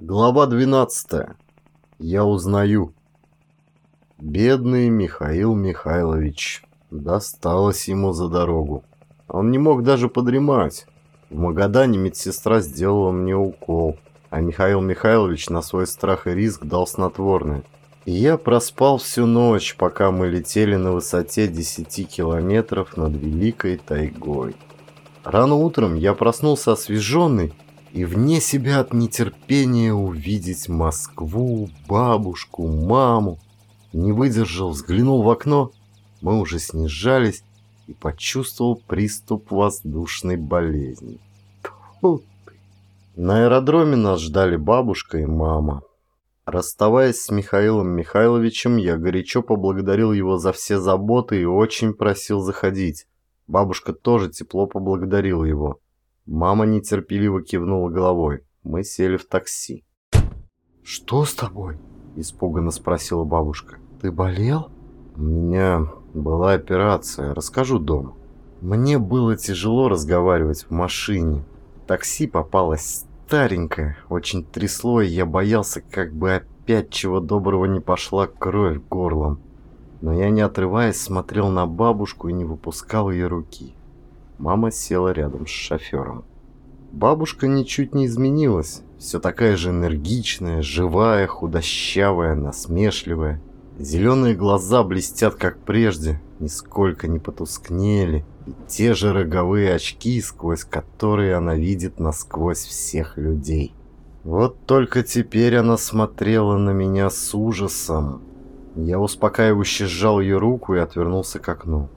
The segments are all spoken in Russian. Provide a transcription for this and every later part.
Глава 12. Я узнаю. Бедный Михаил Михайлович. Досталось ему за дорогу. Он не мог даже подремать. В Магадане медсестра сделала мне укол, а Михаил Михайлович на свой страх и риск дал снотворное. И я проспал всю ночь, пока мы летели на высоте 10 километров над Великой тайгой. Рано утром я проснулся освеженный и вне себя от нетерпения увидеть Москву, бабушку, маму. Не выдержал, взглянул в окно, мы уже снижались и почувствовал приступ воздушной болезни. На аэродроме нас ждали бабушка и мама. Расставаясь с Михаилом Михайловичем, я горячо поблагодарил его за все заботы и очень просил заходить. Бабушка тоже тепло поблагодарила его. Мама нетерпеливо кивнула головой. Мы сели в такси. «Что с тобой?» – испуганно спросила бабушка. «Ты болел?» «У меня была операция. Расскажу дома». Мне было тяжело разговаривать в машине. Такси попалось старенькое, очень трясло, и я боялся, как бы опять чего доброго не пошла кровь горлом. Но я, не отрываясь, смотрел на бабушку и не выпускал ее руки. Мама села рядом с шофером. Бабушка ничуть не изменилась. Все такая же энергичная, живая, худощавая, насмешливая. Зеленые глаза блестят, как прежде, нисколько не потускнели. И те же роговые очки, сквозь которые она видит насквозь всех людей. Вот только теперь она смотрела на меня с ужасом. Я успокаивающе сжал ее руку и отвернулся к окну.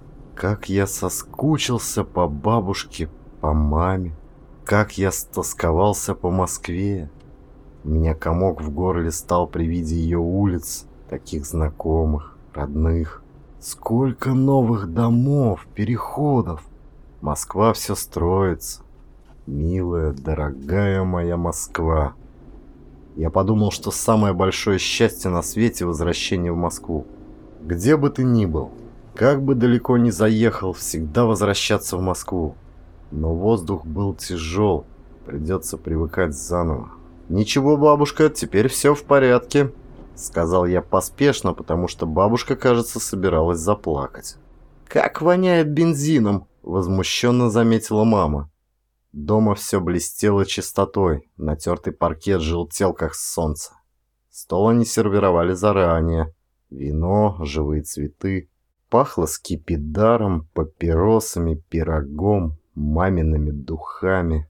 Как я соскучился по бабушке, по маме. Как я стосковался по Москве. У меня комок в горле стал при виде ее улиц, таких знакомых, родных. Сколько новых домов, переходов. Москва все строится. Милая, дорогая моя Москва. Я подумал, что самое большое счастье на свете – возвращение в Москву. Где бы ты ни был, как бы далеко ни заехал, всегда возвращаться в Москву. Но воздух был тяжел, придется привыкать заново. «Ничего, бабушка, теперь все в порядке», — сказал я поспешно, потому что бабушка, кажется, собиралась заплакать. «Как воняет бензином!» — возмущенно заметила мама. Дома все блестело чистотой, натертый паркет желтел, как солнце. Стол они сервировали заранее. Вино, живые цветы, Пахло скипидаром, папиросами, пирогом, мамиными духами.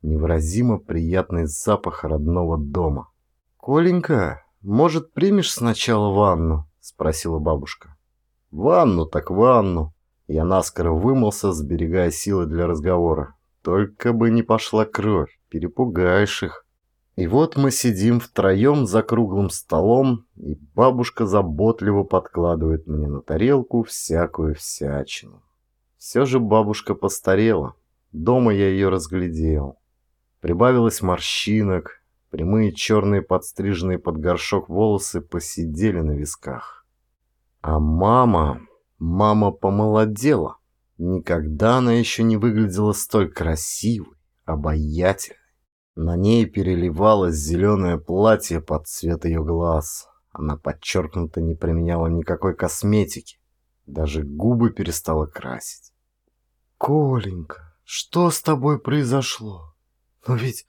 Невыразимо приятный запах родного дома. «Коленька, может, примешь сначала ванну?» — спросила бабушка. «Ванну так ванну!» Я наскоро вымылся, сберегая силы для разговора. Только бы не пошла кровь, перепугаешь их. И вот мы сидим втроем за круглым столом, и бабушка заботливо подкладывает мне на тарелку всякую всячину. Все же бабушка постарела. Дома я ее разглядел. Прибавилось морщинок, прямые черные подстриженные под горшок волосы посидели на висках. А мама, мама помолодела. Никогда она еще не выглядела столь красивой, обаятельной. На ней переливалось зеленое платье под цвет ее глаз. Она подчеркнуто не применяла никакой косметики. Даже губы перестала красить. «Коленька, что с тобой произошло? Но ведь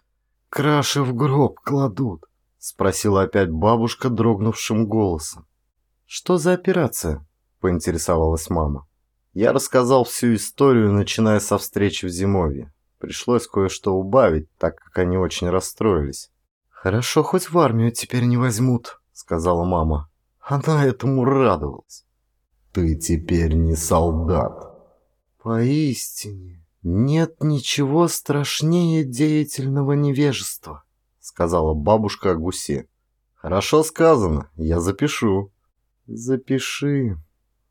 краши в гроб кладут», — спросила опять бабушка дрогнувшим голосом. «Что за операция?» — поинтересовалась мама. Я рассказал всю историю, начиная со встречи в Зимовье. Пришлось кое-что убавить, так как они очень расстроились. «Хорошо, хоть в армию теперь не возьмут», — сказала мама. Она этому радовалась. «Ты теперь не солдат». «Поистине, нет ничего страшнее деятельного невежества», — сказала бабушка о гусе. «Хорошо сказано, я запишу». «Запиши».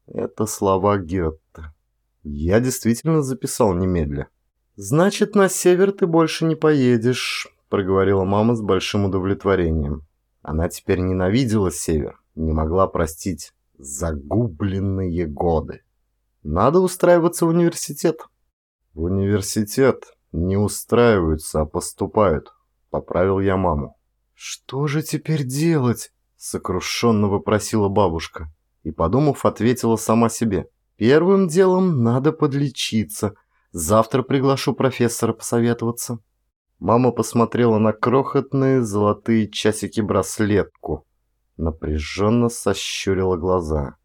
Это слова Гетте. Я действительно записал немедля. «Значит, на север ты больше не поедешь», — проговорила мама с большим удовлетворением. Она теперь ненавидела север, не могла простить загубленные годы. Надо устраиваться в университет. В университет не устраиваются, а поступают, поправил я маму. «Что же теперь делать?» — сокрушенно вопросила бабушка. И, подумав, ответила сама себе. «Первым делом надо подлечиться. Завтра приглашу профессора посоветоваться». Мама посмотрела на крохотные золотые часики-браслетку. Напряженно сощурила глаза.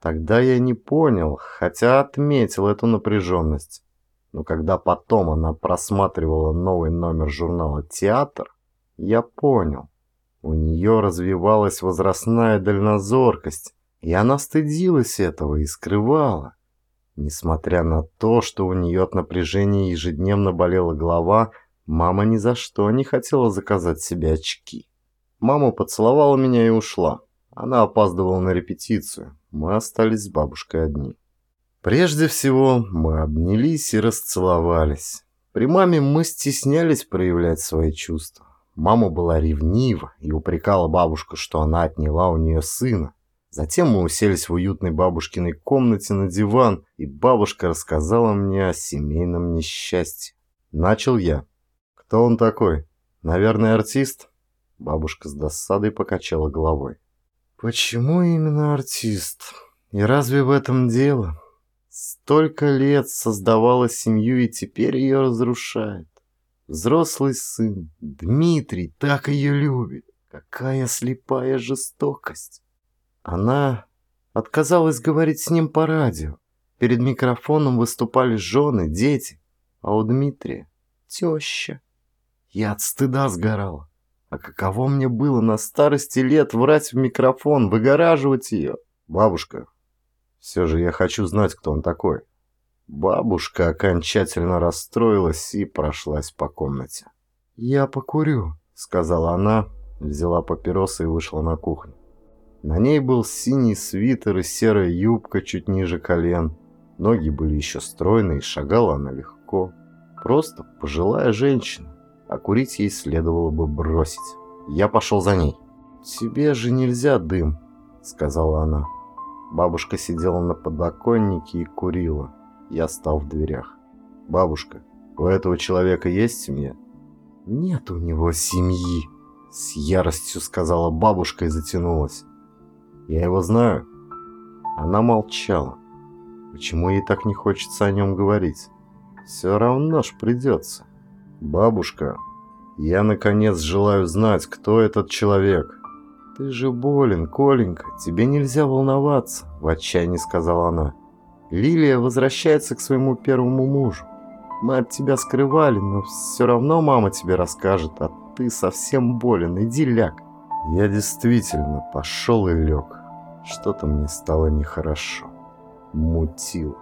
Тогда я не понял, хотя отметил эту напряженность. Но когда потом она просматривала новый номер журнала «Театр», я понял. У нее развивалась возрастная дальнозоркость, и она стыдилась этого и скрывала. Несмотря на то, что у нее от напряжения ежедневно болела голова, мама ни за что не хотела заказать себе очки. Мама поцеловала меня и ушла. Она опаздывала на репетицию. Мы остались с бабушкой одни. Прежде всего, мы обнялись и расцеловались. При маме мы стеснялись проявлять свои чувства. Мама была ревнива и упрекала бабушку, что она отняла у нее сына. Затем мы уселись в уютной бабушкиной комнате на диван, и бабушка рассказала мне о семейном несчастье. Начал я. «Кто он такой? Наверное, артист?» Бабушка с досадой покачала головой. «Почему именно артист? И разве в этом дело? Столько лет создавала семью и теперь ее разрушает. Взрослый сын, Дмитрий, так ее любит. Какая слепая жестокость. Она отказалась говорить с ним по радио. Перед микрофоном выступали жены, дети, а у Дмитрия теща. Я от стыда сгорала. А каково мне было на старости лет врать в микрофон, выгораживать ее? Бабушка, все же я хочу знать, кто он такой. Бабушка окончательно расстроилась и прошлась по комнате. «Я покурю», — сказала она, взяла папиросы и вышла на кухню. На ней был синий свитер и серая юбка чуть ниже колен. Ноги были еще стройные, шагала она легко. Просто пожилая женщина, а курить ей следовало бы бросить. Я пошел за ней. «Тебе же нельзя дым», — сказала она. Бабушка сидела на подоконнике и курила. Я стал в дверях. «Бабушка, у этого человека есть семья?» «Нет у него семьи», — с яростью сказала бабушка и затянулась. «Я его знаю». Она молчала. Почему ей так не хочется о нем говорить? Все равно ж придется. «Бабушка, я наконец желаю знать, кто этот человек». «Ты же болен, Коленька, тебе нельзя волноваться», — в отчаянии сказала она. «Лилия возвращается к своему первому мужу. Мы от тебя скрывали, но все равно мама тебе расскажет, а ты совсем болен, иди ляг». Я действительно пошел и лег. Что-то мне стало нехорошо. Мутило.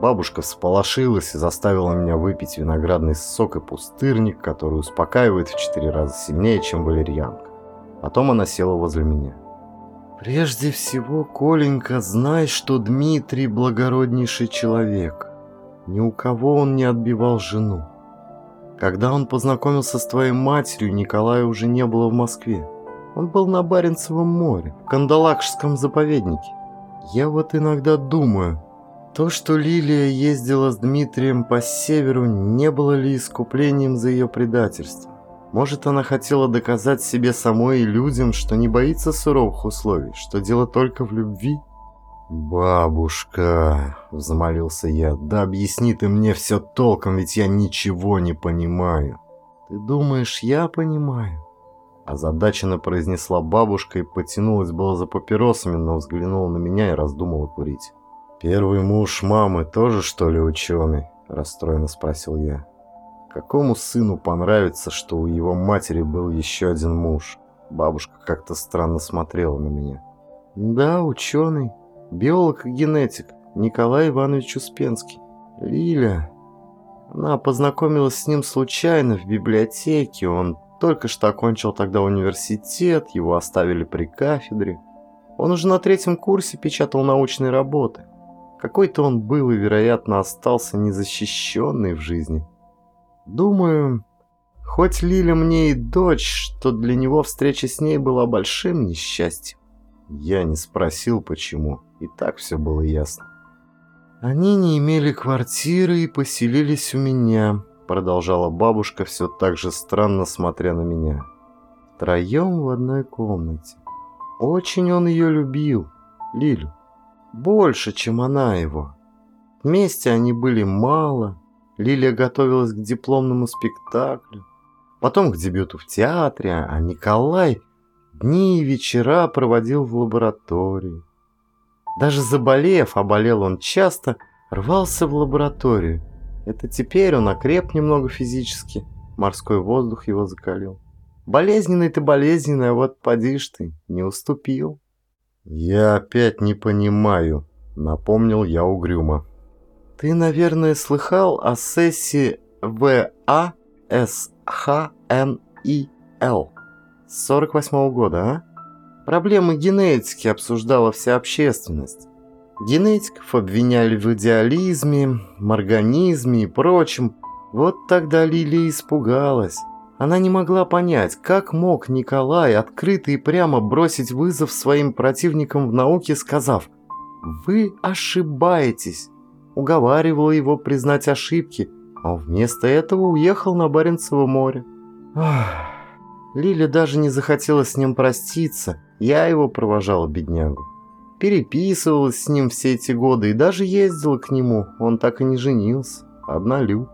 Бабушка всполошилась и заставила меня выпить виноградный сок и пустырник, который успокаивает в четыре раза сильнее, чем валерьянка. Потом она села возле меня. «Прежде всего, Коленька, знай, что Дмитрий благороднейший человек. Ни у кого он не отбивал жену. Когда он познакомился с твоей матерью, Николая уже не было в Москве. Он был на Баренцевом море, в Кандалакшском заповеднике. Я вот иногда думаю, то, что Лилия ездила с Дмитрием по северу, не было ли искуплением за ее предательство? Может, она хотела доказать себе самой и людям, что не боится суровых условий, что дело только в любви? «Бабушка», — взмолился я, — «да объясни ты мне все толком, ведь я ничего не понимаю». «Ты думаешь, я понимаю?» Озадаченно произнесла бабушка и потянулась было за папиросами, но взглянула на меня и раздумала курить. «Первый муж мамы тоже, что ли, ученый?» – расстроенно спросил я. Какому сыну понравится, что у его матери был еще один муж? Бабушка как-то странно смотрела на меня. Да, ученый, биолог и генетик, Николай Иванович Успенский. Лиля. Она познакомилась с ним случайно в библиотеке, он только что окончил тогда университет, его оставили при кафедре. Он уже на третьем курсе печатал научные работы. Какой-то он был и, вероятно, остался незащищенный в жизни. Думаю, хоть Лиля мне и дочь, что для него встреча с ней была большим несчастьем. Я не спросил, почему, и так все было ясно. Они не имели квартиры и поселились у меня, продолжала бабушка, все так же странно смотря на меня. Втроем в одной комнате. Очень он ее любил, Лилю. Больше, чем она его. Вместе они были мало. Лилия готовилась к дипломному спектаклю, потом к дебюту в театре, а Николай дни и вечера проводил в лаборатории. Даже заболев, а болел он часто, рвался в лабораторию. Это теперь он окреп немного физически, морской воздух его закалил. Болезненный ты болезненный, а вот поди ж ты, не уступил. «Я опять не понимаю», — напомнил я угрюмо. «Ты, наверное, слыхал о сессии ВАСХНИЛ с 48 -го года, а? Проблемы генетики обсуждала вся общественность. Генетиков обвиняли в идеализме, морганизме и прочем. Вот тогда Лилия испугалась. Она не могла понять, как мог Николай открыто и прямо бросить вызов своим противникам в науке, сказав «Вы ошибаетесь». Уговаривала его признать ошибки, а вместо этого уехал на Баренцево море. Лиля даже не захотела с ним проститься, я его провожала, беднягу. Переписывалась с ним все эти годы и даже ездила к нему, он так и не женился, однолюб.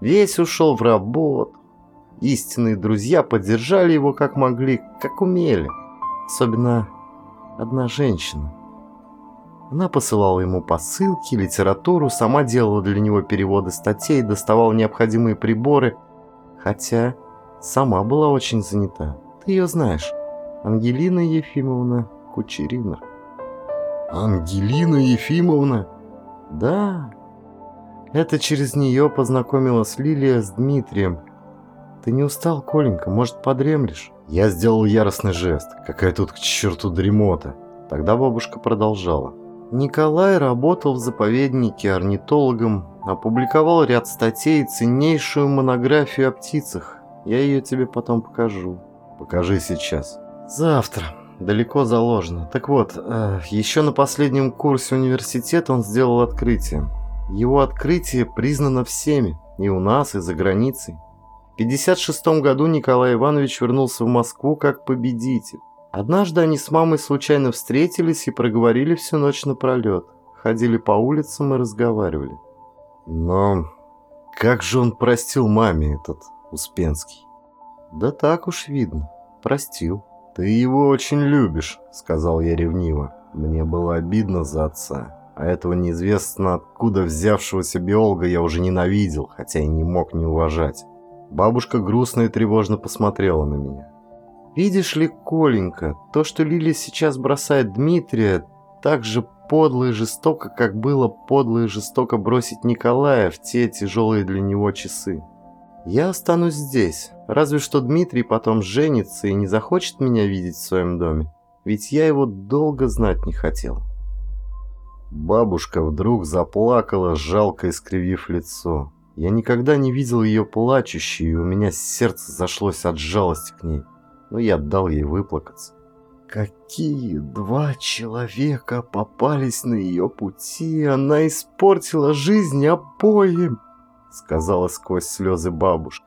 Весь ушел в работу, Истинные друзья поддержали его как могли, как умели. Особенно одна женщина. Она посылала ему посылки, литературу, сама делала для него переводы статей, доставала необходимые приборы, хотя сама была очень занята. Ты ее знаешь. Ангелина Ефимовна Кучерина. Ангелина Ефимовна? Да. Это через нее познакомилась Лилия с Дмитрием, «Ты не устал, Коленька? Может, подремлешь?» Я сделал яростный жест. Какая тут к черту дремота. Тогда бабушка продолжала. Николай работал в заповеднике орнитологом, опубликовал ряд статей и ценнейшую монографию о птицах. Я ее тебе потом покажу. Покажи сейчас. Завтра. Далеко заложено. Так вот, э, еще на последнем курсе университета он сделал открытие. Его открытие признано всеми, и у нас, и за границей. 1956 году Николай Иванович вернулся в Москву как победитель. Однажды они с мамой случайно встретились и проговорили всю ночь напролет. Ходили по улицам и разговаривали. Но как же он простил маме этот Успенский? Да так уж видно. Простил. Ты его очень любишь, сказал я ревниво. Мне было обидно за отца. А этого неизвестно откуда взявшегося биолога я уже ненавидел, хотя и не мог не уважать. Бабушка грустно и тревожно посмотрела на меня. «Видишь ли, Коленька, то, что Лилия сейчас бросает Дмитрия, так же подло и жестоко, как было подло и жестоко бросить Николая в те тяжелые для него часы. Я останусь здесь, разве что Дмитрий потом женится и не захочет меня видеть в своем доме, ведь я его долго знать не хотел». Бабушка вдруг заплакала, жалко искривив лицо. Я никогда не видел ее плачущей, и у меня сердце зашлось от жалости к ней. Но я дал ей выплакаться. Какие два человека попались на ее пути, она испортила жизнь обоим, сказала сквозь слезы бабушка.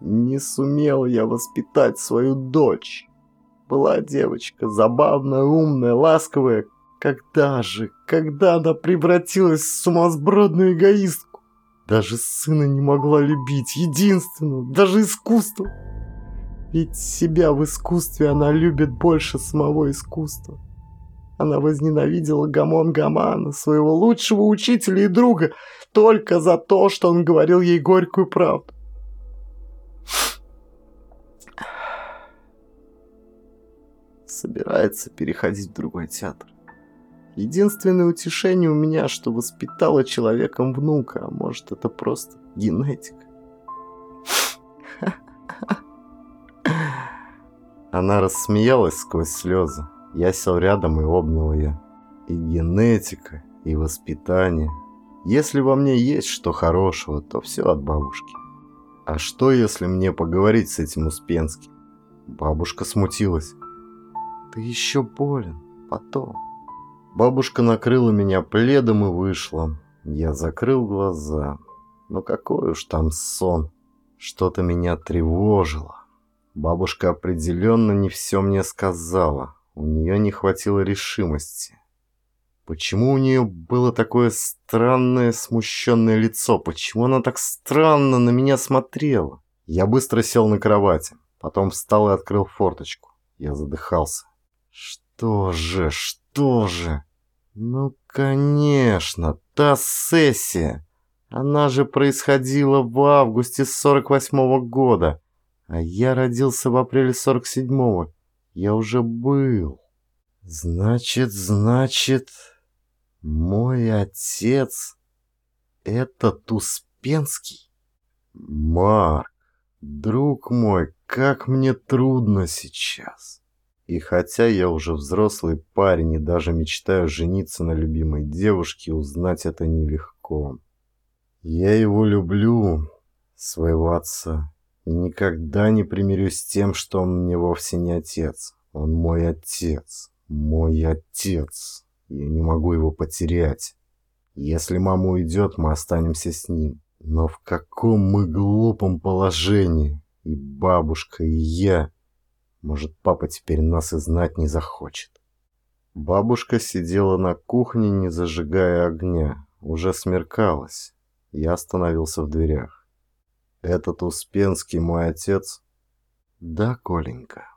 Не сумела я воспитать свою дочь. Была девочка забавная, умная, ласковая. Когда же, когда она превратилась в сумасбродную эгоистку? Даже сына не могла любить, единственного, даже искусство. Ведь себя в искусстве она любит больше самого искусства. Она возненавидела Гамон Гамана, своего лучшего учителя и друга, только за то, что он говорил ей горькую правду. Собирается переходить в другой театр. Единственное утешение у меня, что воспитала человеком внука, а может это просто генетика. Она рассмеялась сквозь слезы. Я сел рядом и обнял ее. И генетика, и воспитание. Если во мне есть что хорошего, то все от бабушки. А что, если мне поговорить с этим Успенским? Бабушка смутилась. Ты еще болен. Потом. Бабушка накрыла меня пледом и вышла. Я закрыл глаза. Но какой уж там сон. Что-то меня тревожило. Бабушка определенно не все мне сказала. У нее не хватило решимости. Почему у нее было такое странное смущенное лицо? Почему она так странно на меня смотрела? Я быстро сел на кровати, потом встал и открыл форточку. Я задыхался. Что же, что же? Ну, конечно, та сессия. Она же происходила в августе 48-го года, а я родился в апреле 47-го. Я уже был. Значит, значит... Мой отец — это Успенский? Марк, друг мой, как мне трудно сейчас. И хотя я уже взрослый парень и даже мечтаю жениться на любимой девушке, узнать это нелегко. Я его люблю, своего отца, никогда не примирюсь с тем, что он мне вовсе не отец. Он мой отец, мой отец. Я не могу его потерять. Если мама уйдет, мы останемся с ним. Но в каком мы глупом положении. И бабушка, и я. Может, папа теперь нас и знать не захочет. Бабушка сидела на кухне, не зажигая огня. Уже смеркалось. Я остановился в дверях. «Этот Успенский мой отец?» «Да, Коленька».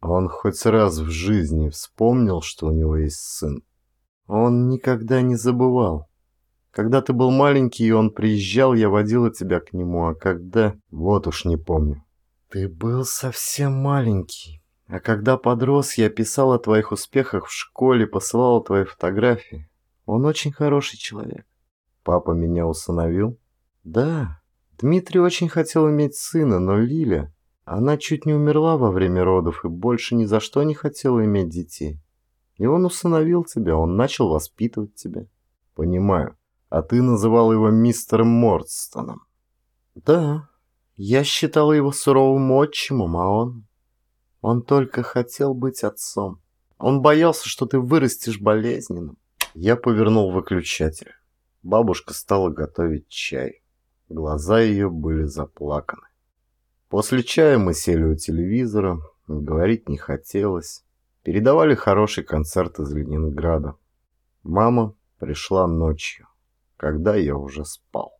Он хоть раз в жизни вспомнил, что у него есть сын. Он никогда не забывал. Когда ты был маленький, и он приезжал, я водила тебя к нему, а когда... Вот уж не помню. Ты был совсем маленький. А когда подрос, я писал о твоих успехах в школе, посылал твои фотографии. Он очень хороший человек. Папа меня усыновил? Да. Дмитрий очень хотел иметь сына, но Лиля... Она чуть не умерла во время родов и больше ни за что не хотела иметь детей. И он усыновил тебя, он начал воспитывать тебя. Понимаю. А ты называл его мистером Мордстоном. Да, я считала его суровым отчимом, а он... Он только хотел быть отцом. Он боялся, что ты вырастешь болезненным. Я повернул выключатель. Бабушка стала готовить чай. Глаза ее были заплаканы. После чая мы сели у телевизора. Говорить не хотелось. Передавали хороший концерт из Ленинграда. Мама пришла ночью, когда я уже спал.